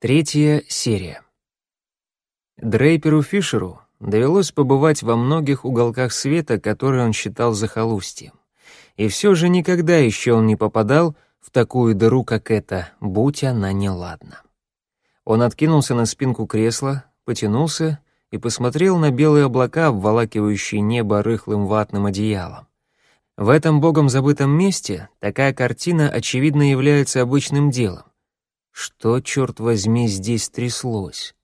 Третья серия. Дрейперу Фишеру довелось побывать во многих уголках света, которые он считал захолустьем. И все же никогда еще он не попадал в такую дыру, как эта, будь она неладна. Он откинулся на спинку кресла, потянулся и посмотрел на белые облака, обволакивающие небо рыхлым ватным одеялом. В этом богом забытом месте такая картина, очевидно, является обычным делом. Что, черт возьми, здесь тряслось?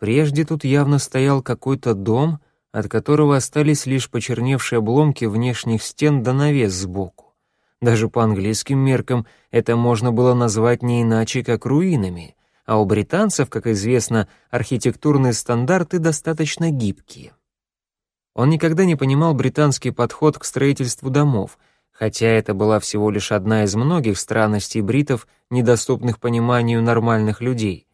Прежде тут явно стоял какой-то дом, от которого остались лишь почерневшие обломки внешних стен да навес сбоку. Даже по английским меркам это можно было назвать не иначе, как руинами, а у британцев, как известно, архитектурные стандарты достаточно гибкие. Он никогда не понимал британский подход к строительству домов — хотя это была всего лишь одна из многих странностей бритов, недоступных пониманию нормальных людей.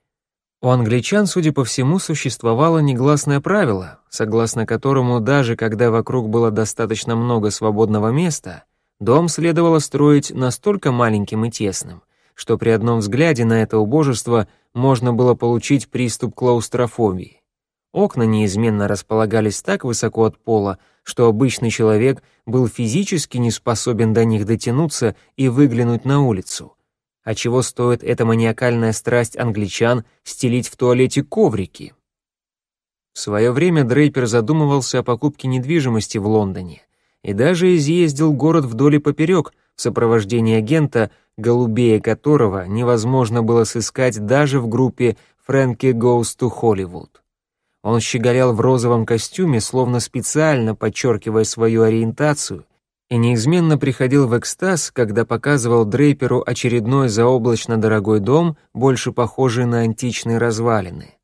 У англичан, судя по всему, существовало негласное правило, согласно которому даже когда вокруг было достаточно много свободного места, дом следовало строить настолько маленьким и тесным, что при одном взгляде на это убожество можно было получить приступ клаустрофобии. Окна неизменно располагались так высоко от пола, что обычный человек был физически не способен до них дотянуться и выглянуть на улицу. А чего стоит эта маниакальная страсть англичан стелить в туалете коврики? В свое время Дрейпер задумывался о покупке недвижимости в Лондоне и даже изъездил город вдоль и поперек в сопровождении агента, голубее которого невозможно было сыскать даже в группе «Фрэнки Goes to Hollywood». Он щеголял в розовом костюме, словно специально подчеркивая свою ориентацию, и неизменно приходил в экстаз, когда показывал Дрейперу очередной заоблачно дорогой дом, больше похожий на античные развалины.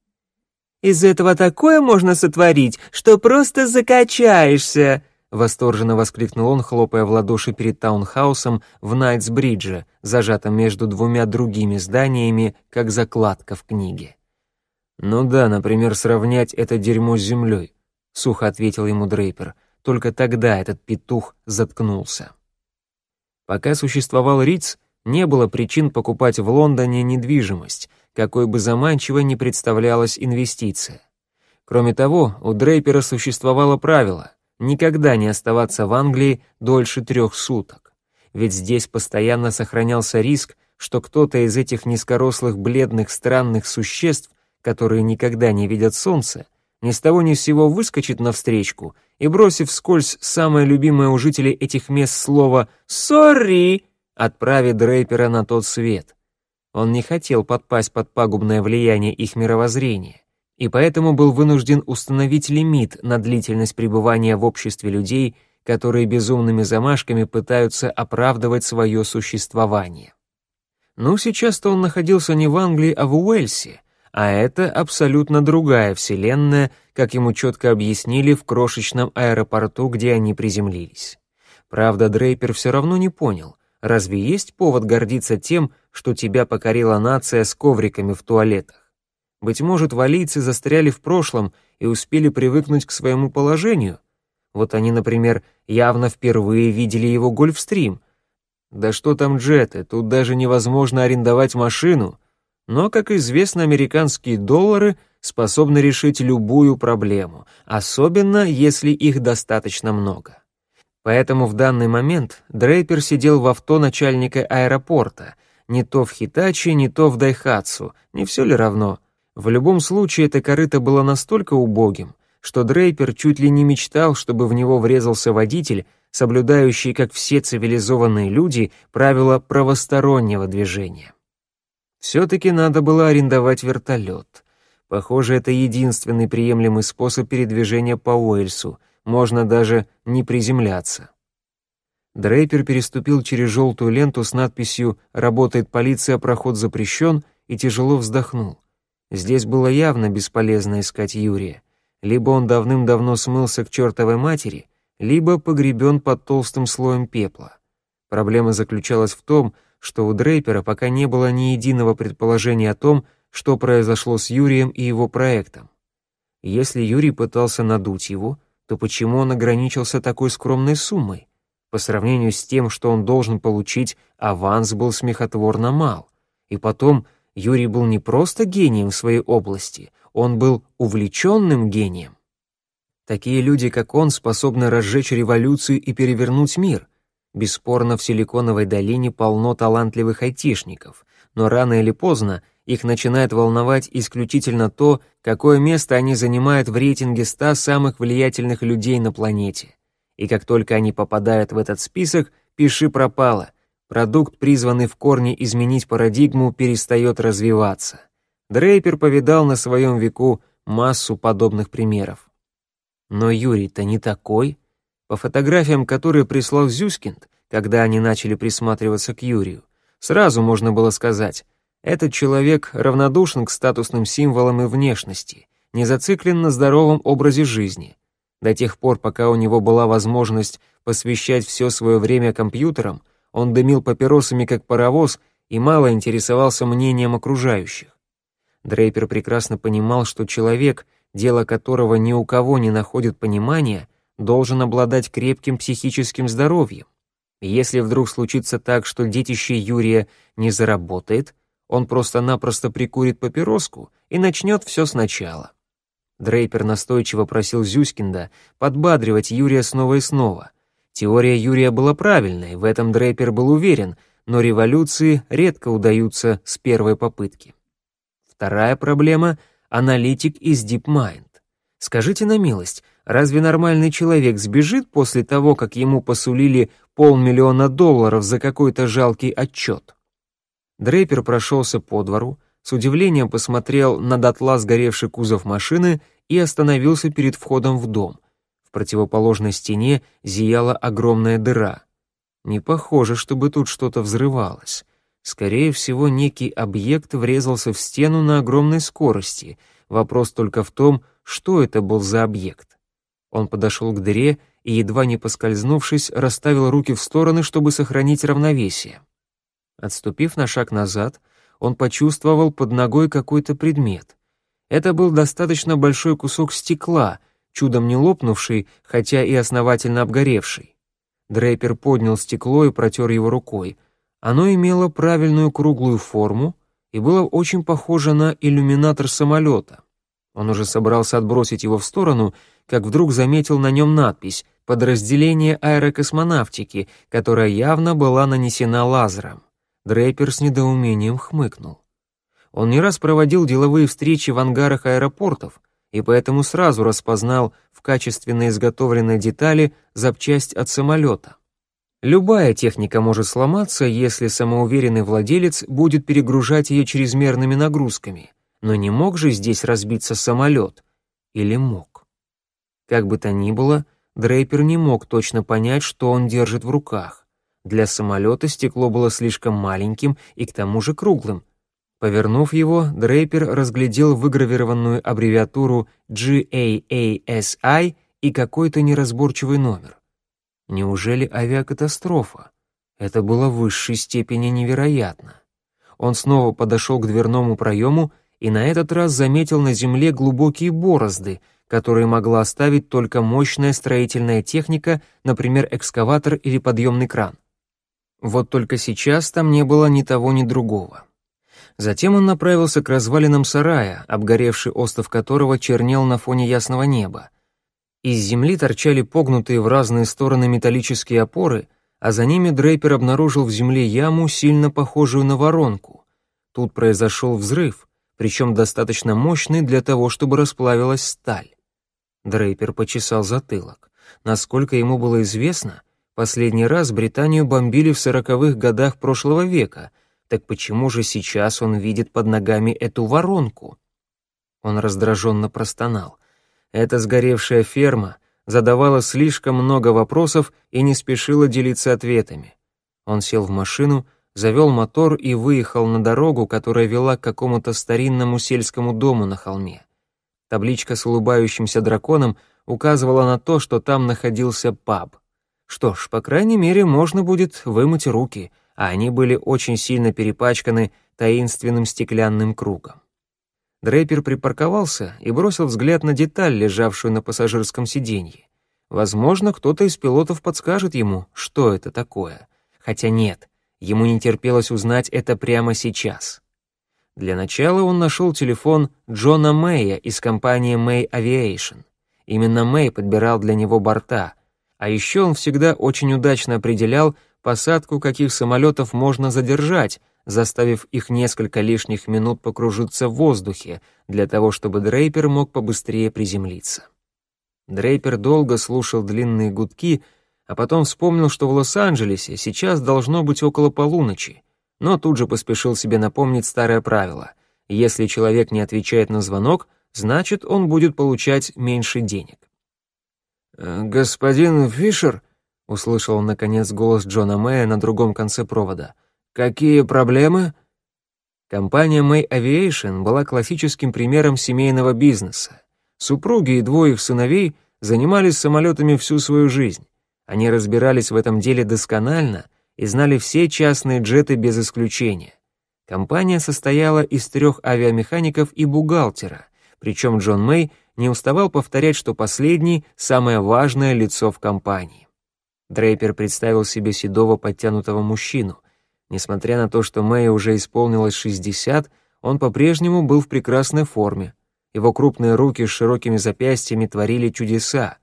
«Из этого такое можно сотворить, что просто закачаешься!» Восторженно воскликнул он, хлопая в ладоши перед таунхаусом в Найтсбридже, зажатым между двумя другими зданиями, как закладка в книге. «Ну да, например, сравнять это дерьмо с землей», — сухо ответил ему Дрейпер. Только тогда этот петух заткнулся. Пока существовал Риц, не было причин покупать в Лондоне недвижимость, какой бы заманчиво ни представлялась инвестиция. Кроме того, у Дрейпера существовало правило никогда не оставаться в Англии дольше трех суток, ведь здесь постоянно сохранялся риск, что кто-то из этих низкорослых бледных странных существ которые никогда не видят солнца, ни с того ни с сего выскочит навстречку и, бросив вскользь самое любимое у жителей этих мест слово «Сорри», отправит Дрейпера на тот свет. Он не хотел подпасть под пагубное влияние их мировоззрения, и поэтому был вынужден установить лимит на длительность пребывания в обществе людей, которые безумными замашками пытаются оправдывать свое существование. Ну, сейчас-то он находился не в Англии, а в Уэльсе, а это абсолютно другая вселенная, как ему четко объяснили в крошечном аэропорту, где они приземлились. Правда, Дрейпер все равно не понял, разве есть повод гордиться тем, что тебя покорила нация с ковриками в туалетах? Быть может, валийцы застряли в прошлом и успели привыкнуть к своему положению? Вот они, например, явно впервые видели его гольфстрим. Да что там джеты, тут даже невозможно арендовать машину — но, как известно, американские доллары способны решить любую проблему, особенно если их достаточно много. Поэтому в данный момент Дрейпер сидел в авто начальника аэропорта, не то в Хитачи, не то в Дайхатсу, не все ли равно. В любом случае, это корыто было настолько убогим, что Дрейпер чуть ли не мечтал, чтобы в него врезался водитель, соблюдающий, как все цивилизованные люди, правила правостороннего движения. Все-таки надо было арендовать вертолет. Похоже, это единственный приемлемый способ передвижения по Уэльсу, можно даже не приземляться. Дрейпер переступил через желтую ленту с надписью «Работает полиция, проход запрещен» и тяжело вздохнул. Здесь было явно бесполезно искать Юрия. Либо он давным-давно смылся к чертовой матери, либо погребен под толстым слоем пепла. Проблема заключалась в том, что у Дрейпера пока не было ни единого предположения о том, что произошло с Юрием и его проектом. Если Юрий пытался надуть его, то почему он ограничился такой скромной суммой? По сравнению с тем, что он должен получить, аванс был смехотворно мал. И потом, Юрий был не просто гением в своей области, он был увлеченным гением. Такие люди, как он, способны разжечь революцию и перевернуть мир. Бесспорно, в Силиконовой долине полно талантливых айтишников, но рано или поздно их начинает волновать исключительно то, какое место они занимают в рейтинге 100 самых влиятельных людей на планете. И как только они попадают в этот список, пиши пропало. Продукт, призванный в корне изменить парадигму, перестает развиваться. Дрейпер повидал на своем веку массу подобных примеров. Но Юрий-то не такой. По фотографиям, которые прислал Зюскинд, когда они начали присматриваться к Юрию, сразу можно было сказать, этот человек равнодушен к статусным символам и внешности, не зациклен на здоровом образе жизни. До тех пор, пока у него была возможность посвящать все свое время компьютерам, он дымил папиросами как паровоз и мало интересовался мнением окружающих. Дрейпер прекрасно понимал, что человек, дело которого ни у кого не находит понимания, должен обладать крепким психическим здоровьем. если вдруг случится так, что детище Юрия не заработает, он просто-напросто прикурит папироску и начнет все сначала. Дрейпер настойчиво просил Зюскинда подбадривать Юрия снова и снова. Теория Юрия была правильной, в этом Дрейпер был уверен, но революции редко удаются с первой попытки. Вторая проблема — аналитик из DeepMind. Скажите на милость, разве нормальный человек сбежит после того, как ему посулили полмиллиона долларов за какой-то жалкий отчет? Дрейпер прошелся по двору, с удивлением посмотрел на дотла сгоревший кузов машины и остановился перед входом в дом. В противоположной стене зияла огромная дыра. Не похоже, чтобы тут что-то взрывалось. Скорее всего, некий объект врезался в стену на огромной скорости. Вопрос только в том, что это был за объект. Он подошел к дыре и, едва не поскользнувшись, расставил руки в стороны, чтобы сохранить равновесие. Отступив на шаг назад, он почувствовал под ногой какой-то предмет. Это был достаточно большой кусок стекла, чудом не лопнувший, хотя и основательно обгоревший. Дрейпер поднял стекло и протер его рукой. Оно имело правильную круглую форму и было очень похоже на иллюминатор самолета. Он уже собрался отбросить его в сторону, как вдруг заметил на нем надпись «Подразделение аэрокосмонавтики», которая явно была нанесена лазером. Дрейпер с недоумением хмыкнул. Он не раз проводил деловые встречи в ангарах аэропортов и поэтому сразу распознал в качественно изготовленной детали запчасть от самолета. Любая техника может сломаться, если самоуверенный владелец будет перегружать ее чрезмерными нагрузками, но не мог же здесь разбиться самолет. Или мог? Как бы то ни было, Дрейпер не мог точно понять, что он держит в руках. Для самолета стекло было слишком маленьким и к тому же круглым. Повернув его, Дрейпер разглядел выгравированную аббревиатуру GAASI и какой-то неразборчивый номер. Неужели авиакатастрофа? Это было в высшей степени невероятно. Он снова подошел к дверному проему и на этот раз заметил на земле глубокие борозды, которые могла оставить только мощная строительная техника, например, экскаватор или подъемный кран. Вот только сейчас там не было ни того, ни другого. Затем он направился к развалинам сарая, обгоревший остов которого чернел на фоне ясного неба. Из земли торчали погнутые в разные стороны металлические опоры, а за ними Дрейпер обнаружил в земле яму, сильно похожую на воронку. Тут произошел взрыв, причем достаточно мощный для того, чтобы расплавилась сталь. Дрейпер почесал затылок. Насколько ему было известно, Последний раз Британию бомбили в сороковых годах прошлого века, так почему же сейчас он видит под ногами эту воронку? Он раздраженно простонал. Эта сгоревшая ферма задавала слишком много вопросов и не спешила делиться ответами. Он сел в машину, завел мотор и выехал на дорогу, которая вела к какому-то старинному сельскому дому на холме. Табличка с улыбающимся драконом указывала на то, что там находился паб. Что ж, по крайней мере, можно будет вымыть руки, а они были очень сильно перепачканы таинственным стеклянным кругом. Дрейпер припарковался и бросил взгляд на деталь, лежавшую на пассажирском сиденье. Возможно, кто-то из пилотов подскажет ему, что это такое. Хотя нет, ему не терпелось узнать это прямо сейчас. Для начала он нашел телефон Джона Мэя из компании May Aviation. Именно Мэй подбирал для него борта, а еще он всегда очень удачно определял, посадку каких самолетов можно задержать, заставив их несколько лишних минут покружиться в воздухе, для того чтобы Дрейпер мог побыстрее приземлиться. Дрейпер долго слушал длинные гудки, а потом вспомнил, что в Лос-Анджелесе сейчас должно быть около полуночи, но тут же поспешил себе напомнить старое правило. Если человек не отвечает на звонок, значит, он будет получать меньше денег. «Э, «Господин Фишер», — услышал он, наконец, голос Джона Мэя на другом конце провода, — «какие проблемы?» Компания May Aviation была классическим примером семейного бизнеса. Супруги и двое их сыновей занимались самолетами всю свою жизнь. Они разбирались в этом деле досконально и знали все частные джеты без исключения. Компания состояла из трех авиамехаников и бухгалтера, причем Джон Мэй не уставал повторять, что последний — самое важное лицо в компании. Дрейпер представил себе седого подтянутого мужчину. Несмотря на то, что Мэй уже исполнилось 60, он по-прежнему был в прекрасной форме. Его крупные руки с широкими запястьями творили чудеса.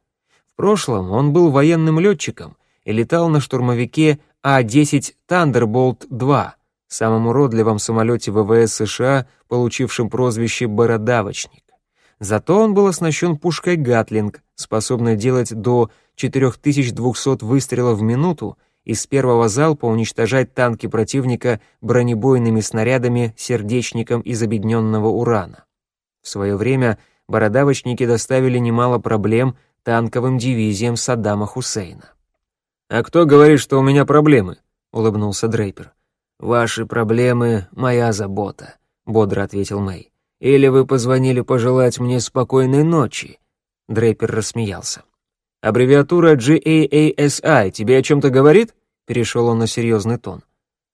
В прошлом он был военным летчиком и летал на штурмовике А-10 «Тандерболт-2», самом уродливом самолете ВВС США, получившем прозвище «Бородавочник». Зато он был оснащен пушкой «Гатлинг», способной делать до 4200 выстрелов в минуту и с первого залпа уничтожать танки противника бронебойными снарядами с сердечником из обедненного урана. В свое время бородавочники доставили немало проблем танковым дивизиям Саддама Хусейна. «А кто говорит, что у меня проблемы?» — улыбнулся Дрейпер. «Ваши проблемы — моя забота», — бодро ответил Мэй. «Или вы позвонили пожелать мне спокойной ночи?» Дрейпер рассмеялся. «Аббревиатура GAASI тебе о чем-то говорит?» Перешел он на серьезный тон.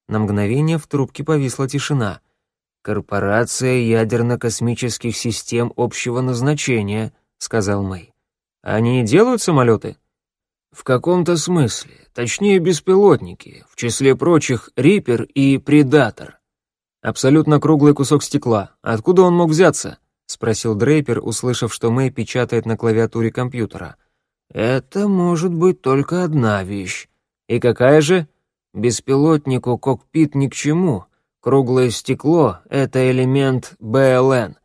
На мгновение в трубке повисла тишина — «Корпорация ядерно-космических систем общего назначения», — сказал Мэй. «Они делают самолеты?» «В каком-то смысле. Точнее, беспилотники. В числе прочих Риппер и Предатор». «Абсолютно круглый кусок стекла. Откуда он мог взяться?» — спросил Дрейпер, услышав, что Мэй печатает на клавиатуре компьютера. «Это может быть только одна вещь». «И какая же?» «Беспилотнику кокпит ни к чему. Круглое стекло — это элемент БЛН.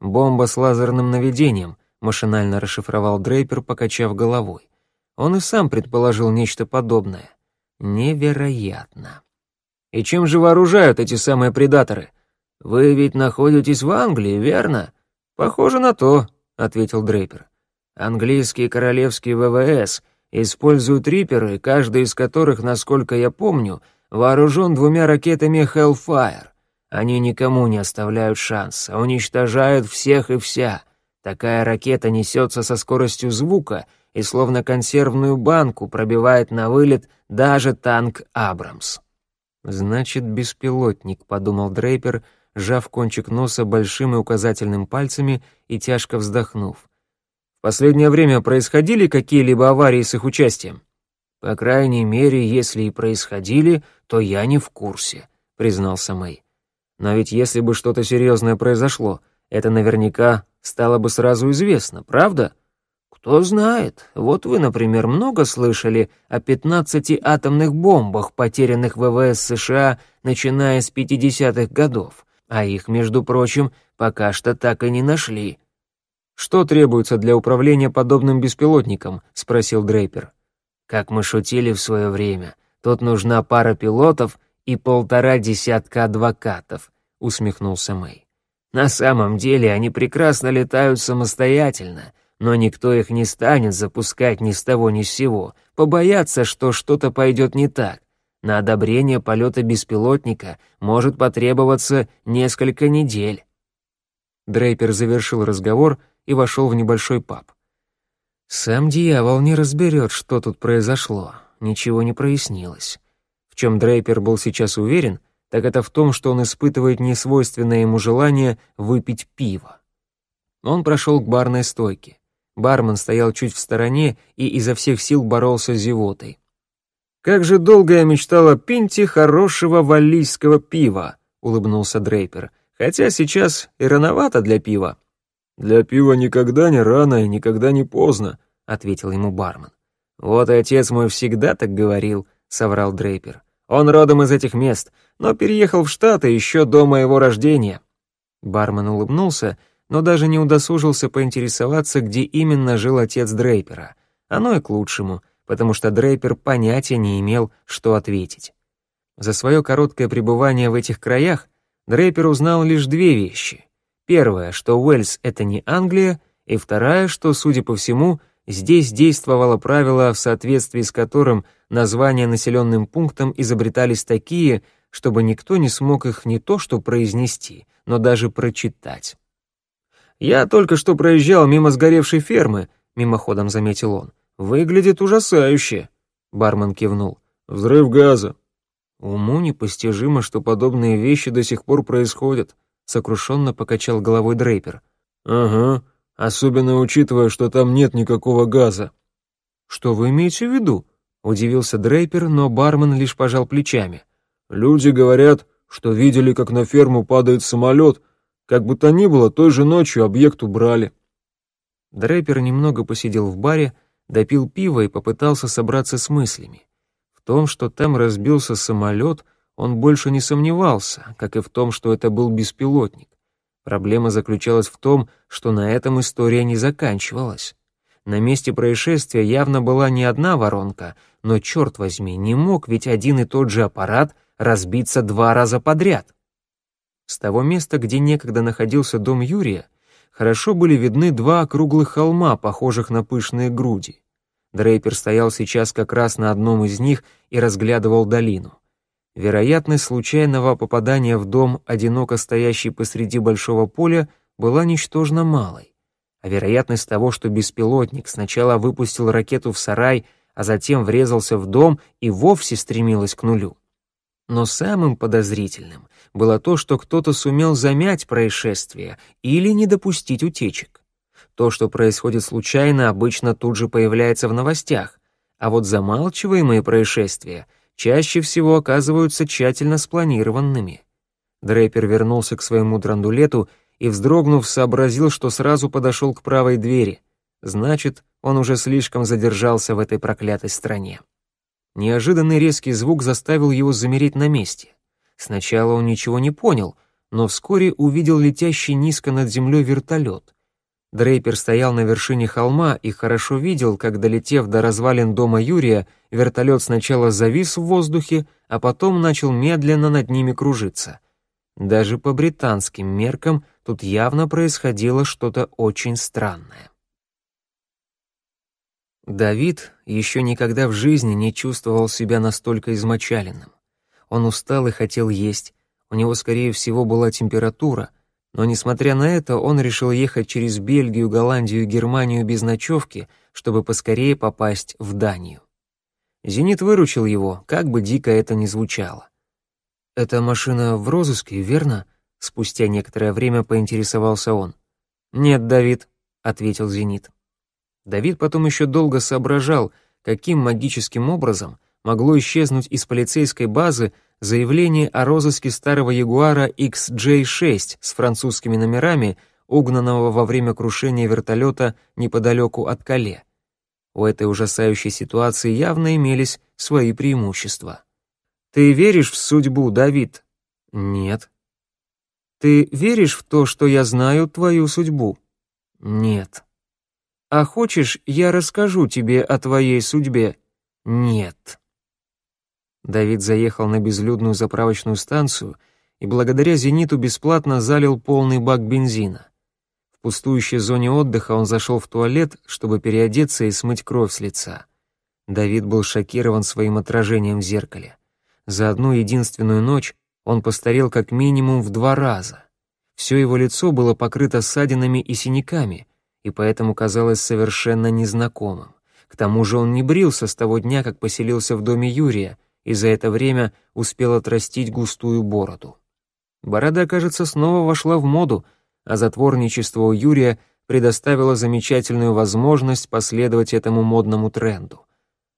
Бомба с лазерным наведением, машинально расшифровал Дрейпер, покачав головой. Он и сам предположил нечто подобное. Невероятно. И чем же вооружают эти самые предаторы? Вы ведь находитесь в Англии, верно? Похоже на то, ответил Дрейпер. Английские королевские ВВС используют риперы, каждый из которых, насколько я помню, — вооружен двумя ракетами Hellfire. Они никому не оставляют шанса, уничтожают всех и вся. Такая ракета несется со скоростью звука и словно консервную банку пробивает на вылет даже танк «Абрамс». «Значит, беспилотник», — подумал Дрейпер, сжав кончик носа большим и указательным пальцами и тяжко вздохнув. «В последнее время происходили какие-либо аварии с их участием?» «По крайней мере, если и происходили, то я не в курсе», — признался Мэй. «Но ведь если бы что-то серьезное произошло, это наверняка стало бы сразу известно, правда?» «Кто знает. Вот вы, например, много слышали о 15 атомных бомбах, потерянных ВВС США, начиная с 50-х годов, а их, между прочим, пока что так и не нашли». «Что требуется для управления подобным беспилотником?» — спросил Дрейпер. Как мы шутили в свое время, тут нужна пара пилотов и полтора десятка адвокатов», — усмехнулся Мэй. «На самом деле они прекрасно летают самостоятельно, но никто их не станет запускать ни с того ни с сего, побояться, что что-то пойдет не так. На одобрение полета беспилотника может потребоваться несколько недель». Дрейпер завершил разговор и вошел в небольшой паб. Сам дьявол не разберет, что тут произошло, ничего не прояснилось. В чем Дрейпер был сейчас уверен, так это в том, что он испытывает несвойственное ему желание выпить пиво. Он прошел к барной стойке. Бармен стоял чуть в стороне и изо всех сил боролся с зевотой. «Как же долго я мечтал о пинте хорошего валлийского пива», — улыбнулся Дрейпер, Хотя сейчас и рановато для пива». «Для пива никогда не рано и никогда не поздно», — ответил ему бармен. «Вот и отец мой всегда так говорил», — соврал Дрейпер. «Он родом из этих мест, но переехал в Штаты еще до моего рождения». Бармен улыбнулся, но даже не удосужился поинтересоваться, где именно жил отец Дрейпера. Оно и к лучшему, потому что Дрейпер понятия не имел, что ответить. За свое короткое пребывание в этих краях Дрейпер узнал лишь две вещи. Первое, что Уэльс — это не Англия, и вторая, что, судя по всему, здесь действовало правило, в соответствии с которым названия населенным пунктам изобретались такие, чтобы никто не смог их не то что произнести, но даже прочитать. «Я только что проезжал мимо сгоревшей фермы», — мимоходом заметил он. «Выглядит ужасающе», — бармен кивнул. «Взрыв газа». «Уму непостижимо, что подобные вещи до сих пор происходят», — сокрушенно покачал головой Дрейпер. «Ага, особенно учитывая, что там нет никакого газа». «Что вы имеете в виду?» — удивился Дрейпер, но бармен лишь пожал плечами. «Люди говорят, что видели, как на ферму падает самолет, как бы то ни было, той же ночью объект убрали». Дрейпер немного посидел в баре, допил пиво и попытался собраться с мыслями. В том, что там разбился самолет, он больше не сомневался, как и в том, что это был беспилотник. Проблема заключалась в том, что на этом история не заканчивалась. На месте происшествия явно была не одна воронка, но, черт возьми, не мог ведь один и тот же аппарат разбиться два раза подряд. С того места, где некогда находился дом Юрия, хорошо были видны два округлых холма, похожих на пышные груди. Дрейпер стоял сейчас как раз на одном из них и разглядывал долину. Вероятность случайного попадания в дом, одиноко стоящий посреди большого поля, была ничтожно малой. А вероятность того, что беспилотник сначала выпустил ракету в сарай, а затем врезался в дом и вовсе стремилась к нулю. Но самым подозрительным было то, что кто-то сумел замять происшествие или не допустить утечек. То, что происходит случайно, обычно тут же появляется в новостях, а вот замалчиваемые происшествия чаще всего оказываются тщательно спланированными. Дрейпер вернулся к своему драндулету и, вздрогнув, сообразил, что сразу подошел к правой двери. Значит, он уже слишком задержался в этой проклятой стране. Неожиданный резкий звук заставил его замереть на месте. Сначала он ничего не понял, но вскоре увидел летящий низко над землей вертолет. Дрейпер стоял на вершине холма и хорошо видел, как, долетев до развалин дома Юрия, вертолет сначала завис в воздухе, а потом начал медленно над ними кружиться. Даже по британским меркам тут явно происходило что-то очень странное. Давид еще никогда в жизни не чувствовал себя настолько измочаленным. Он устал и хотел есть, у него, скорее всего, была температура, но, несмотря на это, он решил ехать через Бельгию, Голландию и Германию без ночевки, чтобы поскорее попасть в Данию. «Зенит» выручил его, как бы дико это ни звучало. «Эта машина в розыске, верно?» Спустя некоторое время поинтересовался он. «Нет, Давид», — ответил «Зенит». Давид потом еще долго соображал, каким магическим образом могло исчезнуть из полицейской базы заявление о розыске старого Ягуара XJ6 с французскими номерами, угнанного во время крушения вертолета неподалеку от Кале. У этой ужасающей ситуации явно имелись свои преимущества. «Ты веришь в судьбу, Давид?» «Нет». «Ты веришь в то, что я знаю твою судьбу?» «Нет». А хочешь, я расскажу тебе о твоей судьбе? Нет. Давид заехал на безлюдную заправочную станцию и благодаря «Зениту» бесплатно залил полный бак бензина. В пустующей зоне отдыха он зашел в туалет, чтобы переодеться и смыть кровь с лица. Давид был шокирован своим отражением в зеркале. За одну единственную ночь он постарел как минимум в два раза. Все его лицо было покрыто ссадинами и синяками — и поэтому казалось совершенно незнакомым. К тому же он не брился с того дня, как поселился в доме Юрия, и за это время успел отрастить густую бороду. Борода, кажется, снова вошла в моду, а затворничество у Юрия предоставило замечательную возможность последовать этому модному тренду.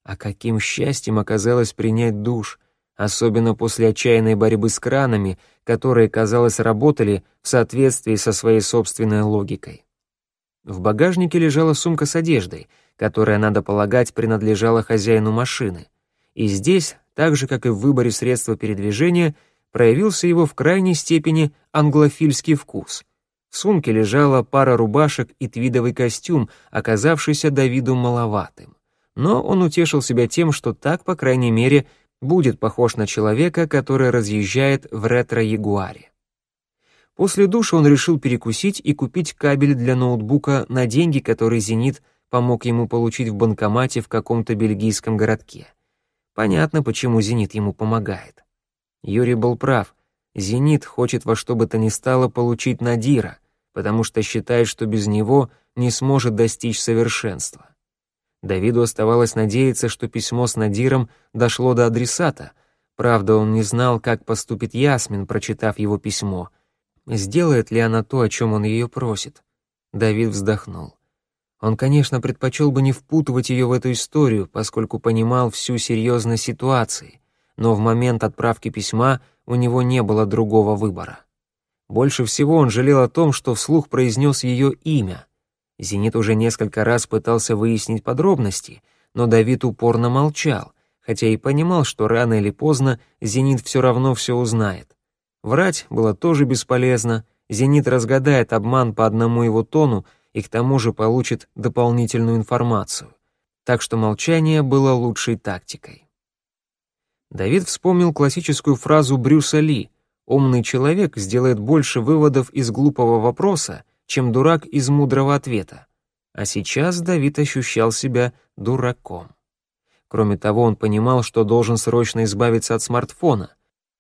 А каким счастьем оказалось принять душ, особенно после отчаянной борьбы с кранами, которые, казалось, работали в соответствии со своей собственной логикой. В багажнике лежала сумка с одеждой, которая, надо полагать, принадлежала хозяину машины. И здесь, так же, как и в выборе средства передвижения, проявился его в крайней степени англофильский вкус. В сумке лежала пара рубашек и твидовый костюм, оказавшийся Давиду маловатым. Но он утешил себя тем, что так, по крайней мере, будет похож на человека, который разъезжает в ретро-ягуаре. После душа он решил перекусить и купить кабель для ноутбука на деньги, которые «Зенит» помог ему получить в банкомате в каком-то бельгийском городке. Понятно, почему «Зенит» ему помогает. Юрий был прав. «Зенит» хочет во что бы то ни стало получить Надира, потому что считает, что без него не сможет достичь совершенства. Давиду оставалось надеяться, что письмо с Надиром дошло до адресата. Правда, он не знал, как поступит Ясмин, прочитав его письмо. Сделает ли она то, о чем он ее просит? Давид вздохнул. Он, конечно, предпочел бы не впутывать ее в эту историю, поскольку понимал всю серьезность ситуации, но в момент отправки письма у него не было другого выбора. Больше всего он жалел о том, что вслух произнес ее имя. Зенит уже несколько раз пытался выяснить подробности, но Давид упорно молчал, хотя и понимал, что рано или поздно Зенит все равно все узнает. Врать было тоже бесполезно, Зенит разгадает обман по одному его тону и к тому же получит дополнительную информацию. Так что молчание было лучшей тактикой. Давид вспомнил классическую фразу Брюса Ли «Умный человек сделает больше выводов из глупого вопроса, чем дурак из мудрого ответа. А сейчас Давид ощущал себя дураком. Кроме того, он понимал, что должен срочно избавиться от смартфона.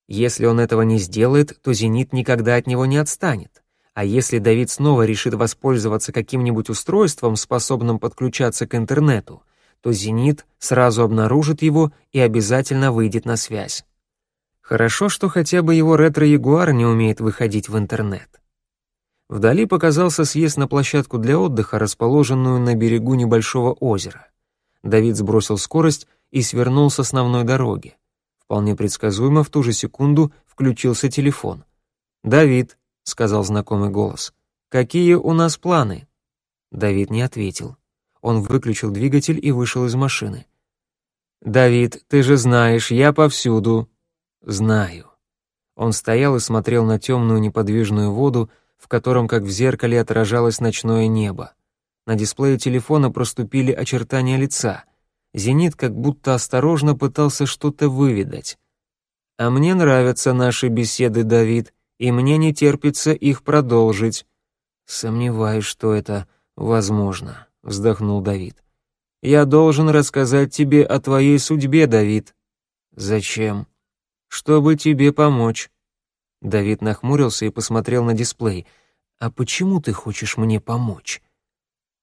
Если он этого не сделает, то «Зенит» никогда от него не отстанет. А если Давид снова решит воспользоваться каким-нибудь устройством, способным подключаться к интернету, то «Зенит» сразу обнаружит его и обязательно выйдет на связь. Хорошо, что хотя бы его ретро-ягуар не умеет выходить в интернет. Вдали показался съезд на площадку для отдыха, расположенную на берегу небольшого озера. Давид сбросил скорость и свернул с основной дороги. Вполне предсказуемо в ту же секунду включился телефон. «Давид», — сказал знакомый голос, — «какие у нас планы?» Давид не ответил. Он выключил двигатель и вышел из машины. «Давид, ты же знаешь, я повсюду». «Знаю». Он стоял и смотрел на темную неподвижную воду, в котором, как в зеркале, отражалось ночное небо. На дисплее телефона проступили очертания лица. Зенит как будто осторожно пытался что-то выведать. «А мне нравятся наши беседы, Давид, и мне не терпится их продолжить». «Сомневаюсь, что это возможно», — вздохнул Давид. «Я должен рассказать тебе о твоей судьбе, Давид». «Зачем?» «Чтобы тебе помочь». Давид нахмурился и посмотрел на дисплей. «А почему ты хочешь мне помочь?»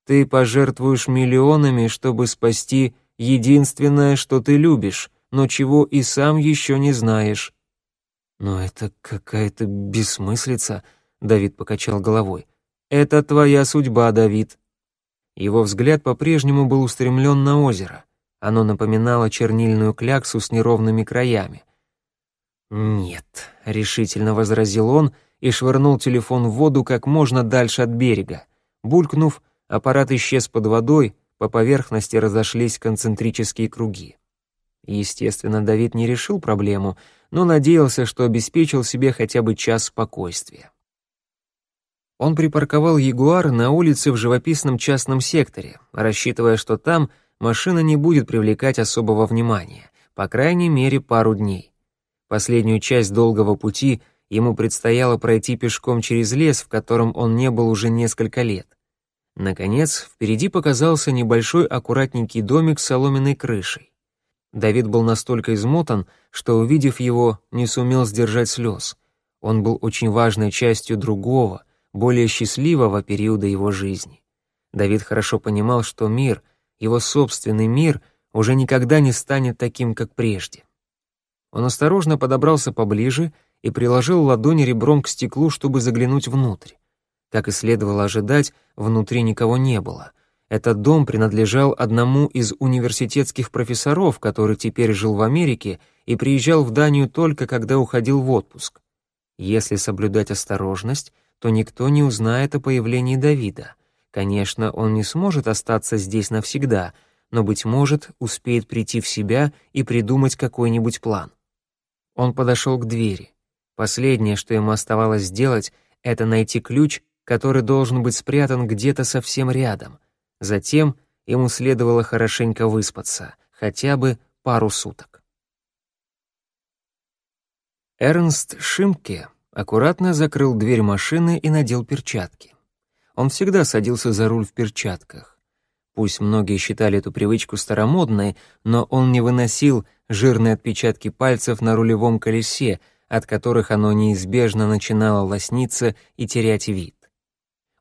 «Ты пожертвуешь миллионами, чтобы спасти единственное, что ты любишь, но чего и сам еще не знаешь». «Но это какая-то бессмыслица», — Давид покачал головой. «Это твоя судьба, Давид». Его взгляд по-прежнему был устремлен на озеро. Оно напоминало чернильную кляксу с неровными краями. «Нет», — решительно возразил он и швырнул телефон в воду как можно дальше от берега. Булькнув, аппарат исчез под водой, по поверхности разошлись концентрические круги. Естественно, Давид не решил проблему, но надеялся, что обеспечил себе хотя бы час спокойствия. Он припарковал Ягуар на улице в живописном частном секторе, рассчитывая, что там машина не будет привлекать особого внимания, по крайней мере, пару дней. Последнюю часть долгого пути ему предстояло пройти пешком через лес, в котором он не был уже несколько лет. Наконец, впереди показался небольшой аккуратненький домик с соломенной крышей. Давид был настолько измотан, что, увидев его, не сумел сдержать слез. Он был очень важной частью другого, более счастливого периода его жизни. Давид хорошо понимал, что мир, его собственный мир, уже никогда не станет таким, как прежде. Он осторожно подобрался поближе и приложил ладони ребром к стеклу, чтобы заглянуть внутрь. Как и следовало ожидать, внутри никого не было. Этот дом принадлежал одному из университетских профессоров, который теперь жил в Америке и приезжал в Данию только когда уходил в отпуск. Если соблюдать осторожность, то никто не узнает о появлении Давида. Конечно, он не сможет остаться здесь навсегда, но, быть может, успеет прийти в себя и придумать какой-нибудь план. Он подошел к двери. Последнее, что ему оставалось сделать, это найти ключ, который должен быть спрятан где-то совсем рядом. Затем ему следовало хорошенько выспаться, хотя бы пару суток. Эрнст Шимке аккуратно закрыл дверь машины и надел перчатки. Он всегда садился за руль в перчатках. Пусть многие считали эту привычку старомодной, но он не выносил жирные отпечатки пальцев на рулевом колесе, от которых оно неизбежно начинало лосниться и терять вид.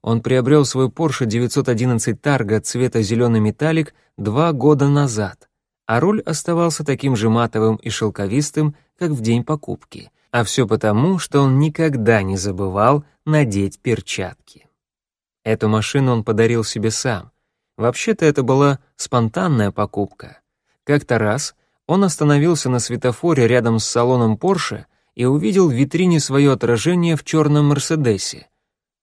Он приобрел свой Porsche 911 Targa цвета зеленый металлик два года назад, а руль оставался таким же матовым и шелковистым, как в день покупки. А все потому, что он никогда не забывал надеть перчатки. Эту машину он подарил себе сам. Вообще-то это была спонтанная покупка. Как-то раз он остановился на светофоре рядом с салоном Porsche и увидел в витрине свое отражение в черном Мерседесе.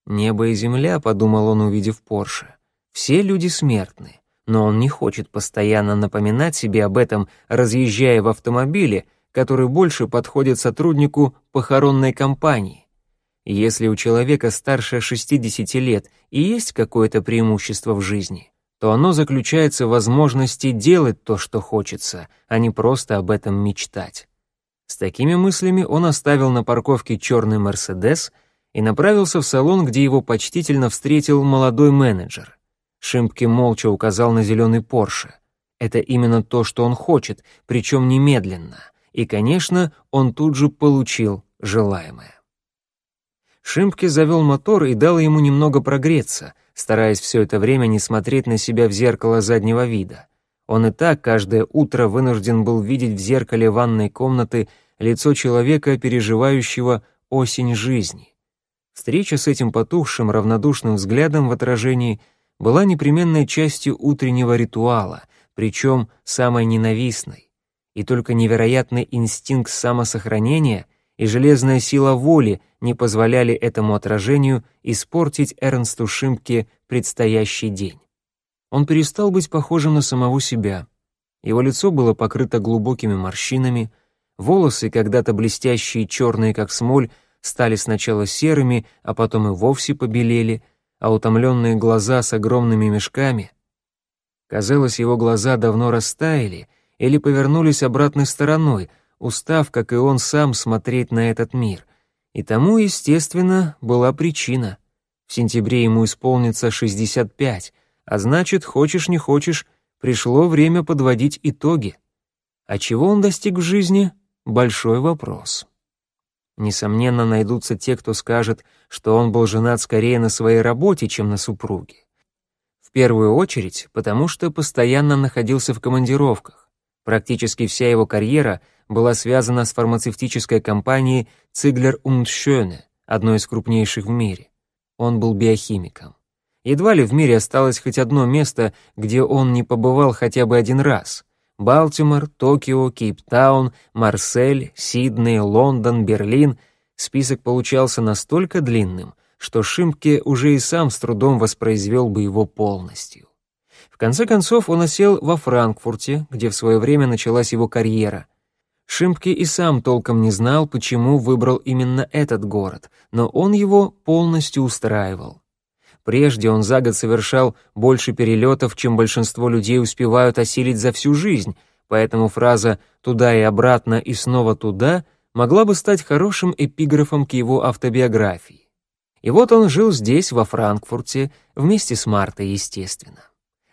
Небо и земля, подумал он, увидев Порше. Все люди смертны, но он не хочет постоянно напоминать себе об этом, разъезжая в автомобиле, который больше подходит сотруднику похоронной компании. Если у человека старше 60 лет и есть какое-то преимущество в жизни, то оно заключается в возможности делать то, что хочется, а не просто об этом мечтать. С такими мыслями он оставил на парковке черный «Мерседес» и направился в салон, где его почтительно встретил молодой менеджер. Шимпке молча указал на зеленый Порше. Это именно то, что он хочет, причем немедленно. И, конечно, он тут же получил желаемое. Шимпке завел мотор и дал ему немного прогреться, стараясь все это время не смотреть на себя в зеркало заднего вида. Он и так каждое утро вынужден был видеть в зеркале ванной комнаты лицо человека, переживающего осень жизни. Встреча с этим потухшим, равнодушным взглядом в отражении была непременной частью утреннего ритуала, причем самой ненавистной. И только невероятный инстинкт самосохранения и железная сила воли не позволяли этому отражению испортить Эрнсту Шимке предстоящий день. Он перестал быть похожим на самого себя. Его лицо было покрыто глубокими морщинами, волосы, когда-то блестящие черные, как смоль, стали сначала серыми, а потом и вовсе побелели, а утомленные глаза с огромными мешками. Казалось, его глаза давно растаяли или повернулись обратной стороной, устав, как и он сам, смотреть на этот мир. И тому, естественно, была причина. В сентябре ему исполнится 65, а значит, хочешь не хочешь, пришло время подводить итоги. А чего он достиг в жизни — большой вопрос. Несомненно, найдутся те, кто скажет, что он был женат скорее на своей работе, чем на супруге. В первую очередь, потому что постоянно находился в командировках. Практически вся его карьера была связана с фармацевтической компанией Ziegler Schöne, одной из крупнейших в мире. Он был биохимиком. Едва ли в мире осталось хоть одно место, где он не побывал хотя бы один раз. Балтимор, Токио, Кейптаун, Марсель, Сидней, Лондон, Берлин. Список получался настолько длинным, что Шимпке уже и сам с трудом воспроизвел бы его полностью. В конце концов он осел во Франкфурте, где в свое время началась его карьера. Шимпке и сам толком не знал, почему выбрал именно этот город, но он его полностью устраивал. Прежде он за год совершал больше перелетов, чем большинство людей успевают осилить за всю жизнь, поэтому фраза «туда и обратно и снова туда» могла бы стать хорошим эпиграфом к его автобиографии. И вот он жил здесь, во Франкфурте, вместе с Мартой, естественно.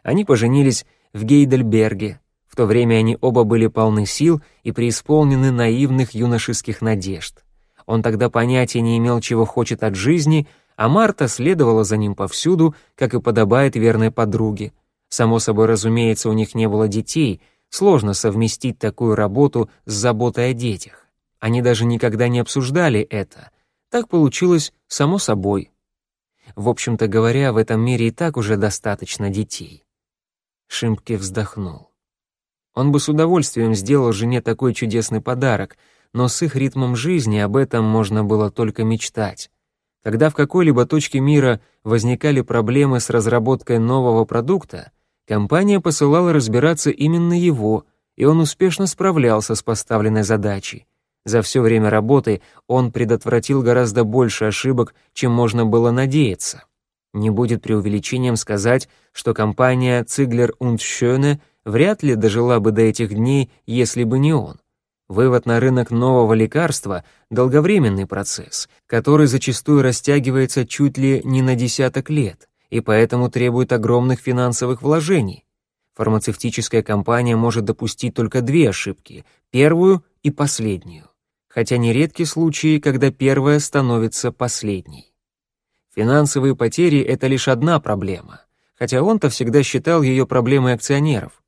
Они поженились в Гейдельберге. В то время они оба были полны сил и преисполнены наивных юношеских надежд. Он тогда понятия не имел, чего хочет от жизни, а Марта следовала за ним повсюду, как и подобает верной подруге. Само собой разумеется, у них не было детей, сложно совместить такую работу с заботой о детях. Они даже никогда не обсуждали это. Так получилось само собой. В общем-то говоря, в этом мире и так уже достаточно детей. Шимпке вздохнул. Он бы с удовольствием сделал жене такой чудесный подарок, но с их ритмом жизни об этом можно было только мечтать. Когда в какой-либо точке мира возникали проблемы с разработкой нового продукта, компания посылала разбираться именно его, и он успешно справлялся с поставленной задачей. За все время работы он предотвратил гораздо больше ошибок, чем можно было надеяться. Не будет преувеличением сказать, что компания Ziegler und Schöne вряд ли дожила бы до этих дней, если бы не он. Вывод на рынок нового лекарства – долговременный процесс, который зачастую растягивается чуть ли не на десяток лет, и поэтому требует огромных финансовых вложений. Фармацевтическая компания может допустить только две ошибки – первую и последнюю. Хотя нередки случаи, когда первая становится последней. Финансовые потери – это лишь одна проблема, хотя он-то всегда считал ее проблемой акционеров.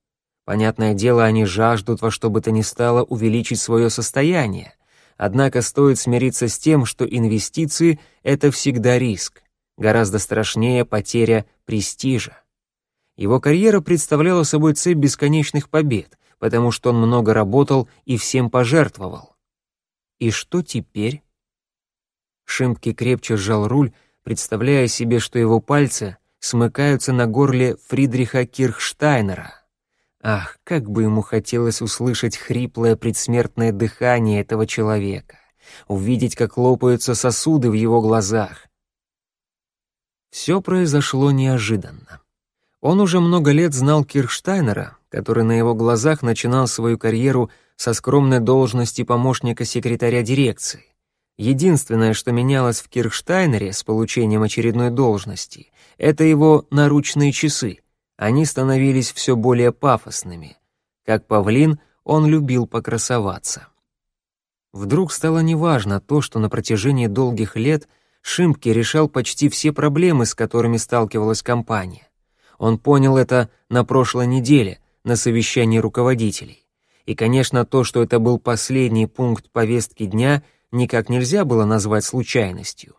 Понятное дело, они жаждут во что бы то ни стало увеличить свое состояние. Однако стоит смириться с тем, что инвестиции — это всегда риск. Гораздо страшнее потеря престижа. Его карьера представляла собой цепь бесконечных побед, потому что он много работал и всем пожертвовал. И что теперь? Шимки крепче сжал руль, представляя себе, что его пальцы смыкаются на горле Фридриха Кирхштайнера. Ах, как бы ему хотелось услышать хриплое предсмертное дыхание этого человека, увидеть, как лопаются сосуды в его глазах. Все произошло неожиданно. Он уже много лет знал Кирштайнера, который на его глазах начинал свою карьеру со скромной должности помощника секретаря дирекции. Единственное, что менялось в Кирштайнере с получением очередной должности, это его наручные часы — они становились все более пафосными. Как павлин, он любил покрасоваться. Вдруг стало неважно то, что на протяжении долгих лет Шимпки решал почти все проблемы, с которыми сталкивалась компания. Он понял это на прошлой неделе, на совещании руководителей. И, конечно, то, что это был последний пункт повестки дня, никак нельзя было назвать случайностью.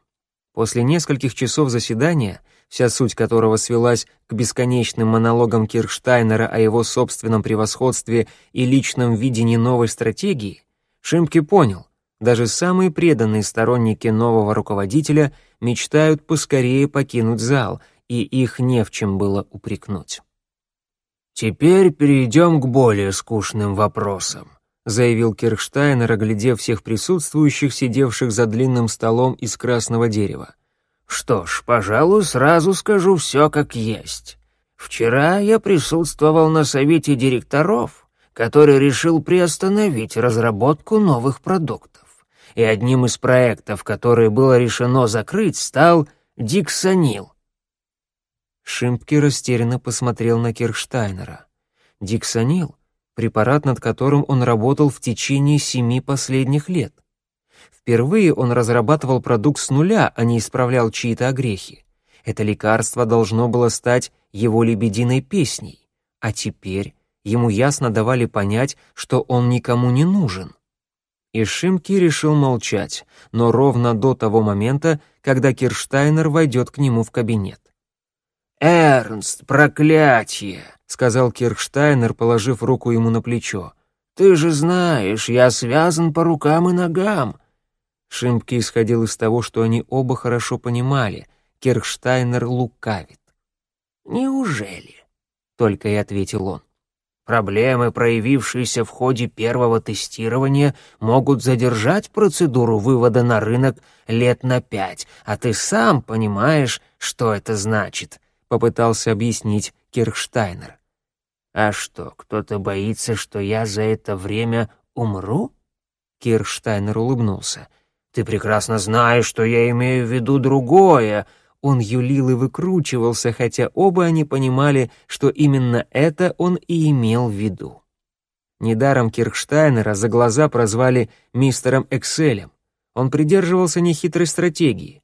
После нескольких часов заседания вся суть которого свелась к бесконечным монологам Кирштайнера о его собственном превосходстве и личном видении новой стратегии, Шимки понял, даже самые преданные сторонники нового руководителя мечтают поскорее покинуть зал, и их не в чем было упрекнуть. «Теперь перейдем к более скучным вопросам», заявил Кирштайнер, оглядев всех присутствующих, сидевших за длинным столом из красного дерева. Что ж, пожалуй, сразу скажу все как есть. Вчера я присутствовал на совете директоров, который решил приостановить разработку новых продуктов. И одним из проектов, которые было решено закрыть, стал Диксонил. Шимпки растерянно посмотрел на Кирштайнера. Диксонил — препарат, над которым он работал в течение семи последних лет. Впервые он разрабатывал продукт с нуля, а не исправлял чьи-то огрехи. Это лекарство должно было стать его лебединой песней. А теперь ему ясно давали понять, что он никому не нужен. И Шимки решил молчать, но ровно до того момента, когда Кирштайнер войдет к нему в кабинет. «Эрнст, проклятие!» — сказал Кирштайнер, положив руку ему на плечо. «Ты же знаешь, я связан по рукам и ногам. Шимпке исходил из того, что они оба хорошо понимали, Керхштайнер лукавит. «Неужели?» — только и ответил он. «Проблемы, проявившиеся в ходе первого тестирования, могут задержать процедуру вывода на рынок лет на пять, а ты сам понимаешь, что это значит», — попытался объяснить Кирхштайнер. «А что, кто-то боится, что я за это время умру?» Кирштайнер улыбнулся. Ты прекрасно знаешь, что я имею в виду другое». Он юлил и выкручивался, хотя оба они понимали, что именно это он и имел в виду. Недаром Кирхштайнера за глаза прозвали мистером Экселем. Он придерживался нехитрой стратегии.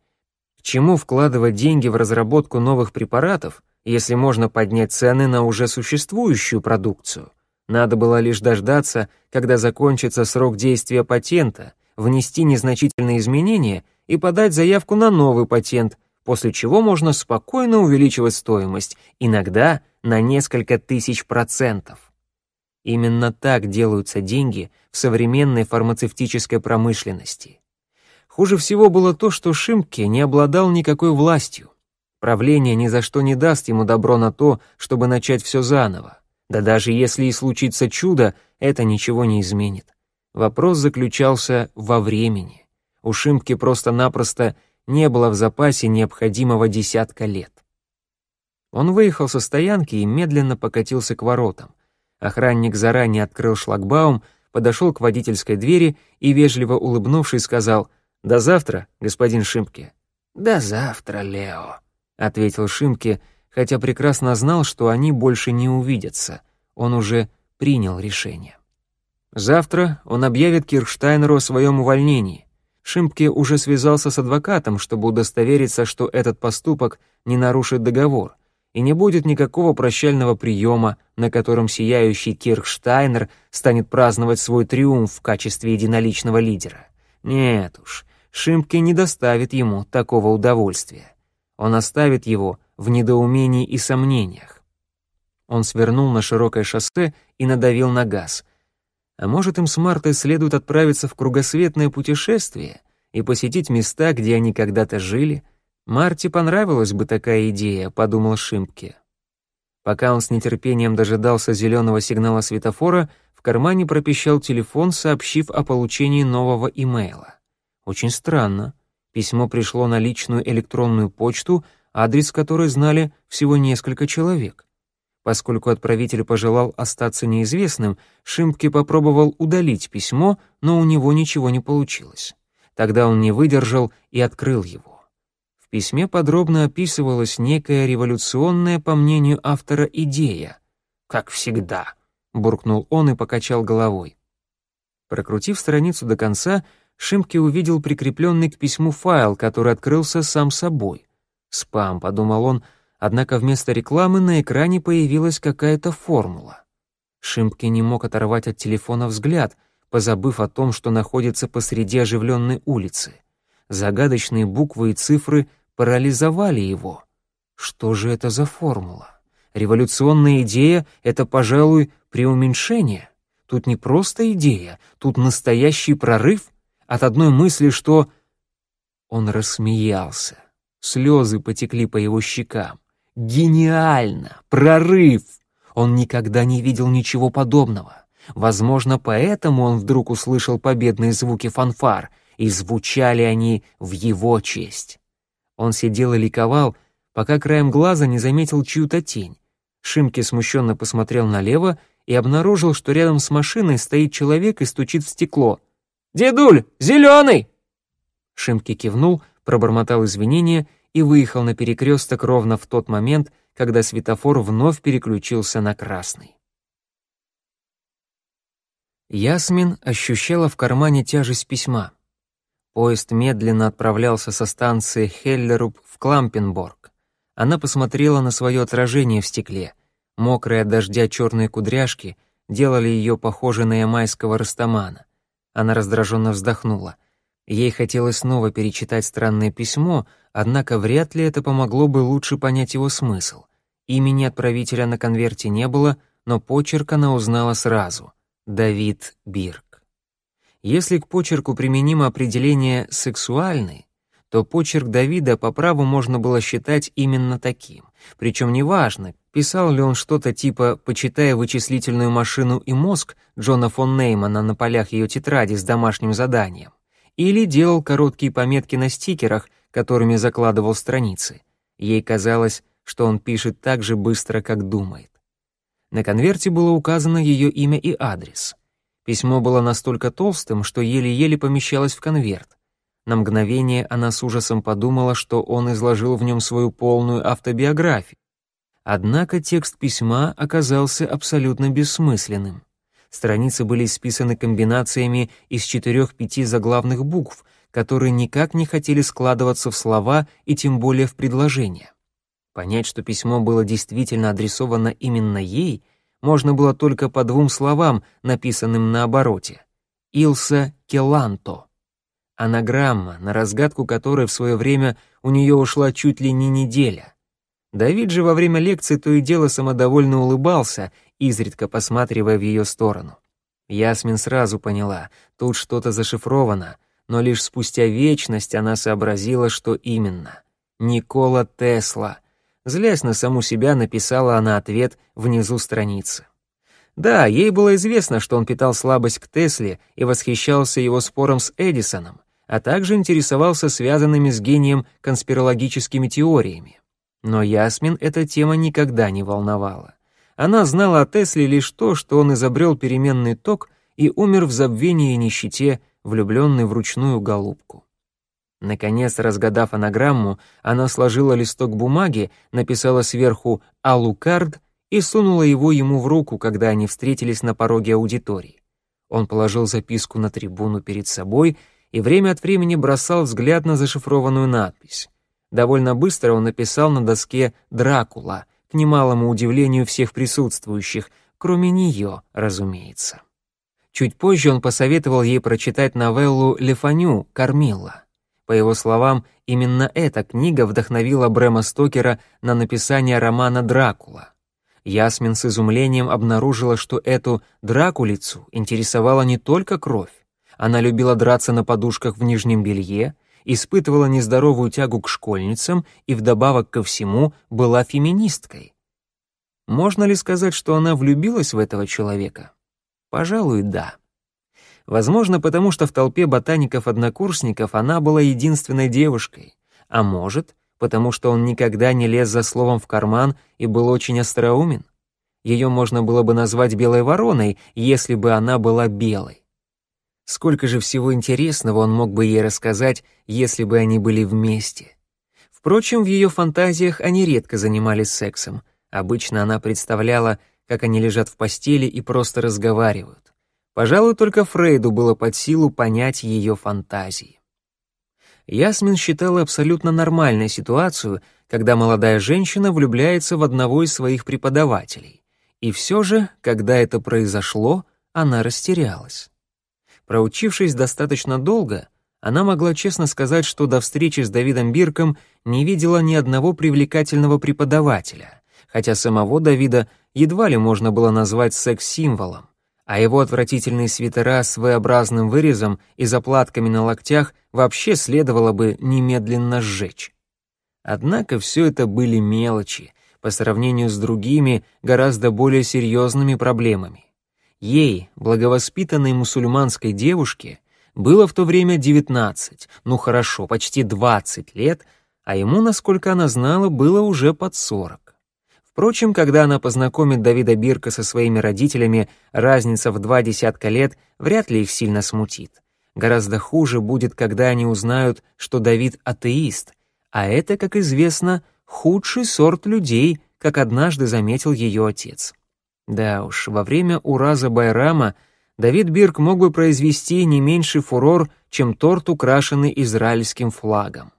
К чему вкладывать деньги в разработку новых препаратов, если можно поднять цены на уже существующую продукцию? Надо было лишь дождаться, когда закончится срок действия патента, внести незначительные изменения и подать заявку на новый патент, после чего можно спокойно увеличивать стоимость, иногда на несколько тысяч процентов. Именно так делаются деньги в современной фармацевтической промышленности. Хуже всего было то, что Шимке не обладал никакой властью. Правление ни за что не даст ему добро на то, чтобы начать все заново. Да даже если и случится чудо, это ничего не изменит. Вопрос заключался во времени. У Шимки просто-напросто не было в запасе необходимого десятка лет. Он выехал со стоянки и медленно покатился к воротам. Охранник заранее открыл шлагбаум, подошел к водительской двери и, вежливо улыбнувшись, сказал «До завтра, господин Шимке». «До завтра, Лео», — ответил Шимке, хотя прекрасно знал, что они больше не увидятся. Он уже принял решение. Завтра он объявит Кирштайнеру о своем увольнении. Шимпке уже связался с адвокатом, чтобы удостовериться, что этот поступок не нарушит договор, и не будет никакого прощального приема, на котором сияющий Кирштайнер станет праздновать свой триумф в качестве единоличного лидера. Нет уж, Шимпке не доставит ему такого удовольствия. Он оставит его в недоумении и сомнениях. Он свернул на широкое шоссе и надавил на газ. А может, им с Мартой следует отправиться в кругосветное путешествие и посетить места, где они когда-то жили? Марте понравилась бы такая идея, подумал Шимпке. Пока он с нетерпением дожидался зеленого сигнала светофора, в кармане пропищал телефон, сообщив о получении нового имейла. Очень странно. Письмо пришло на личную электронную почту, адрес которой знали всего несколько человек. Поскольку отправитель пожелал остаться неизвестным, Шимпки попробовал удалить письмо, но у него ничего не получилось. Тогда он не выдержал и открыл его. В письме подробно описывалась некая революционная, по мнению автора, идея. «Как всегда», — буркнул он и покачал головой. Прокрутив страницу до конца, Шимки увидел прикрепленный к письму файл, который открылся сам собой. «Спам», — подумал он, однако вместо рекламы на экране появилась какая-то формула. Шимки не мог оторвать от телефона взгляд, позабыв о том, что находится посреди оживленной улицы. Загадочные буквы и цифры парализовали его. Что же это за формула? Революционная идея — это, пожалуй, преуменьшение. Тут не просто идея, тут настоящий прорыв — от одной мысли, что... Он рассмеялся. Слезы потекли по его щекам. Гениально! Прорыв! Он никогда не видел ничего подобного. Возможно, поэтому он вдруг услышал победные звуки фанфар, и звучали они в его честь. Он сидел и ликовал, пока краем глаза не заметил чью-то тень. Шимки смущенно посмотрел налево и обнаружил, что рядом с машиной стоит человек и стучит в стекло. «Дедуль, зеленый!» Шимки кивнул, пробормотал извинения и выехал на перекресток ровно в тот момент, когда светофор вновь переключился на красный. Ясмин ощущала в кармане тяжесть письма. Поезд медленно отправлялся со станции Хеллеруб в Клампенборг. Она посмотрела на свое отражение в стекле. Мокрые от дождя черные кудряшки делали ее похожей на ямайского растамана. Она раздраженно вздохнула. Ей хотелось снова перечитать странное письмо, однако вряд ли это помогло бы лучше понять его смысл. Имени отправителя на конверте не было, но почерк она узнала сразу. Давид Бирк. Если к почерку применимо определение «сексуальный», то почерк Давида по праву можно было считать именно таким. Причем неважно, писал ли он что-то типа «почитая вычислительную машину и мозг» Джона фон Неймана на полях ее тетради с домашним заданием, или делал короткие пометки на стикерах, которыми закладывал страницы. Ей казалось, что он пишет так же быстро, как думает. На конверте было указано ее имя и адрес. Письмо было настолько толстым, что еле-еле помещалось в конверт. На мгновение она с ужасом подумала, что он изложил в нем свою полную автобиографию. Однако текст письма оказался абсолютно бессмысленным. Страницы были исписаны комбинациями из четырех-пяти заглавных букв, которые никак не хотели складываться в слова и тем более в предложения. Понять, что письмо было действительно адресовано именно ей, можно было только по двум словам, написанным на обороте. «Илса Келанто». Анаграмма, на разгадку которой в свое время у нее ушла чуть ли не неделя. Давид же во время лекции то и дело самодовольно улыбался, изредка посматривая в ее сторону. Ясмин сразу поняла, тут что-то зашифровано, но лишь спустя вечность она сообразила, что именно. Никола Тесла. Злясь на саму себя, написала она ответ внизу страницы. Да, ей было известно, что он питал слабость к Тесле и восхищался его спором с Эдисоном, а также интересовался связанными с гением конспирологическими теориями. Но Ясмин эта тема никогда не волновала. Она знала о Тесле лишь то, что он изобрел переменный ток и умер в забвении и нищете, влюбленный в ручную голубку. Наконец, разгадав анаграмму, она сложила листок бумаги, написала сверху «Алукард» и сунула его ему в руку, когда они встретились на пороге аудитории. Он положил записку на трибуну перед собой и время от времени бросал взгляд на зашифрованную надпись. Довольно быстро он написал на доске «Дракула», к немалому удивлению всех присутствующих, кроме нее, разумеется. Чуть позже он посоветовал ей прочитать новеллу «Лефаню» Кармилла. По его словам, именно эта книга вдохновила Брэма Стокера на написание романа «Дракула». Ясмин с изумлением обнаружила, что эту Дракулицу интересовала не только кровь. Она любила драться на подушках в нижнем белье, испытывала нездоровую тягу к школьницам и вдобавок ко всему была феминисткой. Можно ли сказать, что она влюбилась в этого человека? Пожалуй, да. Возможно, потому что в толпе ботаников-однокурсников она была единственной девушкой, а может, потому что он никогда не лез за словом в карман и был очень остроумен. Ее можно было бы назвать белой вороной, если бы она была белой. Сколько же всего интересного он мог бы ей рассказать, если бы они были вместе. Впрочем, в ее фантазиях они редко занимались сексом. Обычно она представляла, как они лежат в постели и просто разговаривают. Пожалуй, только Фрейду было под силу понять ее фантазии. Ясмин считала абсолютно нормальной ситуацию, когда молодая женщина влюбляется в одного из своих преподавателей. И все же, когда это произошло, она растерялась. Проучившись достаточно долго, она могла честно сказать, что до встречи с Давидом Бирком не видела ни одного привлекательного преподавателя, хотя самого Давида едва ли можно было назвать секс-символом, а его отвратительные свитера с V-образным вырезом и заплатками на локтях вообще следовало бы немедленно сжечь. Однако все это были мелочи по сравнению с другими, гораздо более серьезными проблемами. Ей, благовоспитанной мусульманской девушке, было в то время 19, ну хорошо, почти 20 лет, а ему, насколько она знала, было уже под 40. Впрочем, когда она познакомит Давида Бирка со своими родителями, разница в два десятка лет вряд ли их сильно смутит. Гораздо хуже будет, когда они узнают, что Давид атеист, а это, как известно, худший сорт людей, как однажды заметил ее отец. Да уж, во время Ураза Байрама Давид Бирк мог бы произвести не меньший фурор, чем торт, украшенный израильским флагом.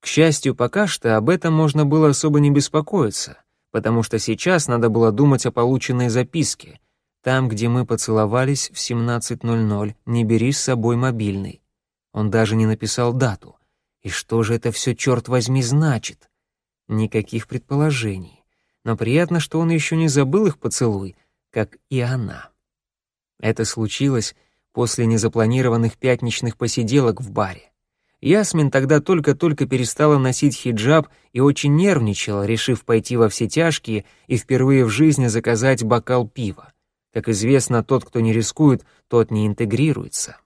К счастью, пока что об этом можно было особо не беспокоиться, потому что сейчас надо было думать о полученной записке. Там, где мы поцеловались в 17.00, не бери с собой мобильный. Он даже не написал дату. И что же это все, черт возьми, значит? Никаких предположений но приятно, что он еще не забыл их поцелуй, как и она. Это случилось после незапланированных пятничных посиделок в баре. Ясмин тогда только-только перестала носить хиджаб и очень нервничала, решив пойти во все тяжкие и впервые в жизни заказать бокал пива. Как известно, тот, кто не рискует, тот не интегрируется.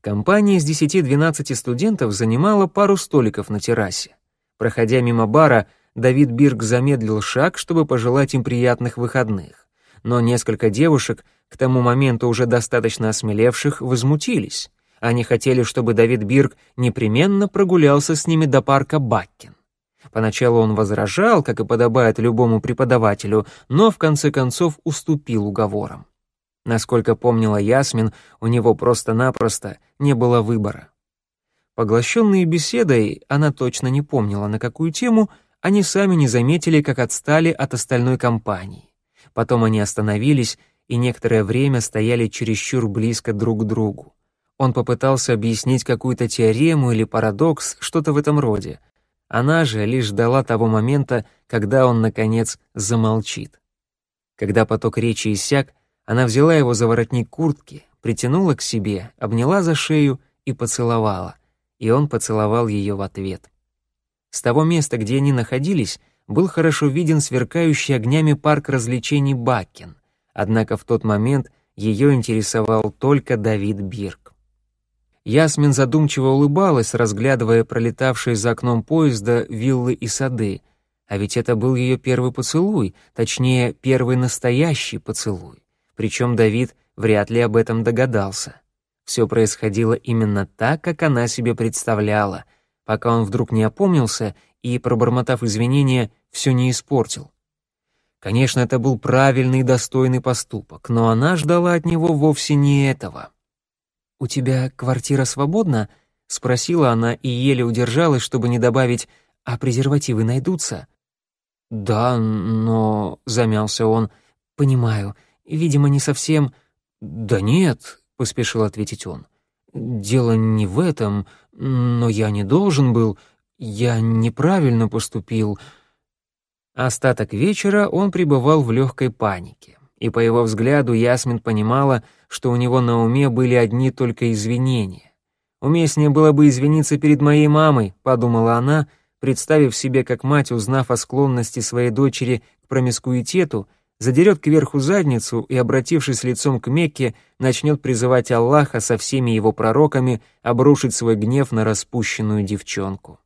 Компания из 10-12 студентов занимала пару столиков на террасе. Проходя мимо бара, Давид Бирк замедлил шаг, чтобы пожелать им приятных выходных. Но несколько девушек, к тому моменту уже достаточно осмелевших, возмутились. Они хотели, чтобы Давид Бирк непременно прогулялся с ними до парка Баккин. Поначалу он возражал, как и подобает любому преподавателю, но в конце концов уступил уговорам. Насколько помнила Ясмин, у него просто-напросто не было выбора. Поглощенные беседой, она точно не помнила, на какую тему — они сами не заметили, как отстали от остальной компании. Потом они остановились и некоторое время стояли чересчур близко друг к другу. Он попытался объяснить какую-то теорему или парадокс, что-то в этом роде. Она же лишь ждала того момента, когда он, наконец, замолчит. Когда поток речи иссяк, она взяла его за воротник куртки, притянула к себе, обняла за шею и поцеловала. И он поцеловал ее в ответ. С того места, где они находились, был хорошо виден сверкающий огнями парк развлечений Баккен. Однако в тот момент ее интересовал только Давид Бирк. Ясмин задумчиво улыбалась, разглядывая пролетавшие за окном поезда виллы и сады. А ведь это был ее первый поцелуй, точнее, первый настоящий поцелуй. Причем Давид вряд ли об этом догадался. Все происходило именно так, как она себе представляла, пока он вдруг не опомнился и, пробормотав извинения, все не испортил. Конечно, это был правильный и достойный поступок, но она ждала от него вовсе не этого. «У тебя квартира свободна?» — спросила она и еле удержалась, чтобы не добавить «а презервативы найдутся?» «Да, но...» — замялся он. «Понимаю. Видимо, не совсем...» «Да нет», — поспешил ответить он. «Дело не в этом, но я не должен был... Я неправильно поступил...» Остаток вечера он пребывал в легкой панике и по его взгляду Ясмин понимала, что у него на уме были одни только извинения. «Уместнее было бы извиниться перед моей мамой», — подумала она, представив себе, как мать, узнав о склонности своей дочери к промискуитету, задерет кверху задницу и, обратившись лицом к Мекке, начнет призывать Аллаха со всеми его пророками обрушить свой гнев на распущенную девчонку.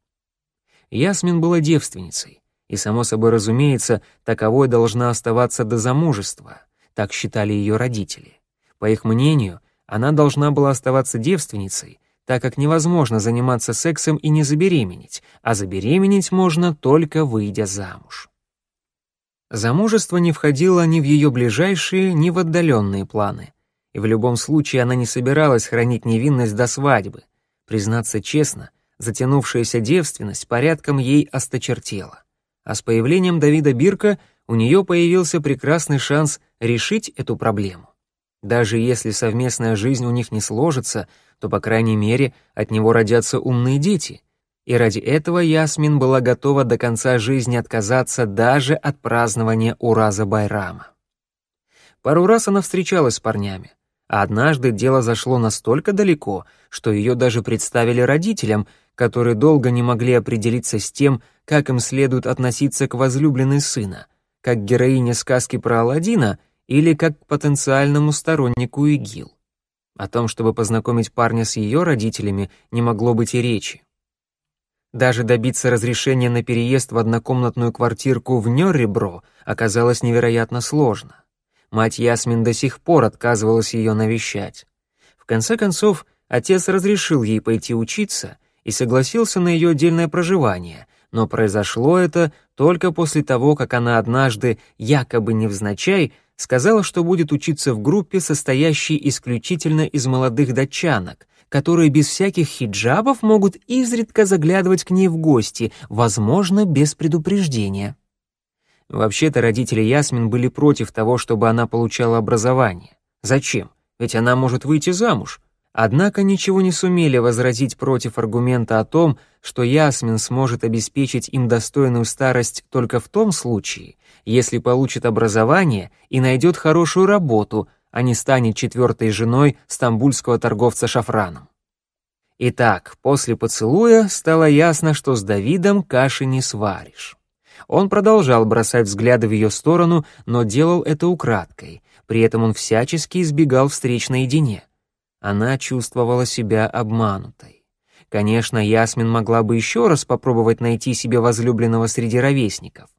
Ясмин была девственницей и, само собой разумеется, таковой должна оставаться до замужества, так считали ее родители. По их мнению, она должна была оставаться девственницей, так как невозможно заниматься сексом и не забеременеть, а забеременеть можно только выйдя замуж. Замужество не входило ни в ее ближайшие, ни в отдаленные планы, и в любом случае она не собиралась хранить невинность до свадьбы. Признаться честно, затянувшаяся девственность порядком ей осточертела а с появлением Давида Бирка у нее появился прекрасный шанс решить эту проблему. Даже если совместная жизнь у них не сложится, то, по крайней мере, от него родятся умные дети. И ради этого Ясмин была готова до конца жизни отказаться даже от празднования Ураза Байрама. Пару раз она встречалась с парнями, а однажды дело зашло настолько далеко, что ее даже представили родителям, которые долго не могли определиться с тем, как им следует относиться к возлюбленной сына, как к героине сказки про Аладдина или как к потенциальному стороннику ИГИЛ. О том, чтобы познакомить парня с ее родителями, не могло быть и речи. Даже добиться разрешения на переезд в однокомнатную квартирку в Нёрребро оказалось невероятно сложно. Мать Ясмин до сих пор отказывалась ее навещать. В конце концов, отец разрешил ей пойти учиться и согласился на ее отдельное проживание, но произошло это только после того, как она однажды, якобы невзначай, сказала, что будет учиться в группе, состоящей исключительно из молодых датчанок, которые без всяких хиджабов могут изредка заглядывать к ней в гости, возможно, без предупреждения. Вообще-то родители Ясмин были против того, чтобы она получала образование. Зачем? Ведь она может выйти замуж. Однако ничего не сумели возразить против аргумента о том, что Ясмин сможет обеспечить им достойную старость только в том случае, если получит образование и найдет хорошую работу, а не станет четвертой женой стамбульского торговца шафраном. Итак, после поцелуя стало ясно, что с Давидом каши не сваришь. Он продолжал бросать взгляды в ее сторону, но делал это украдкой, при этом он всячески избегал встреч наедине. Она чувствовала себя обманутой. Конечно, Ясмин могла бы еще раз попробовать найти себе возлюбленного среди ровесников.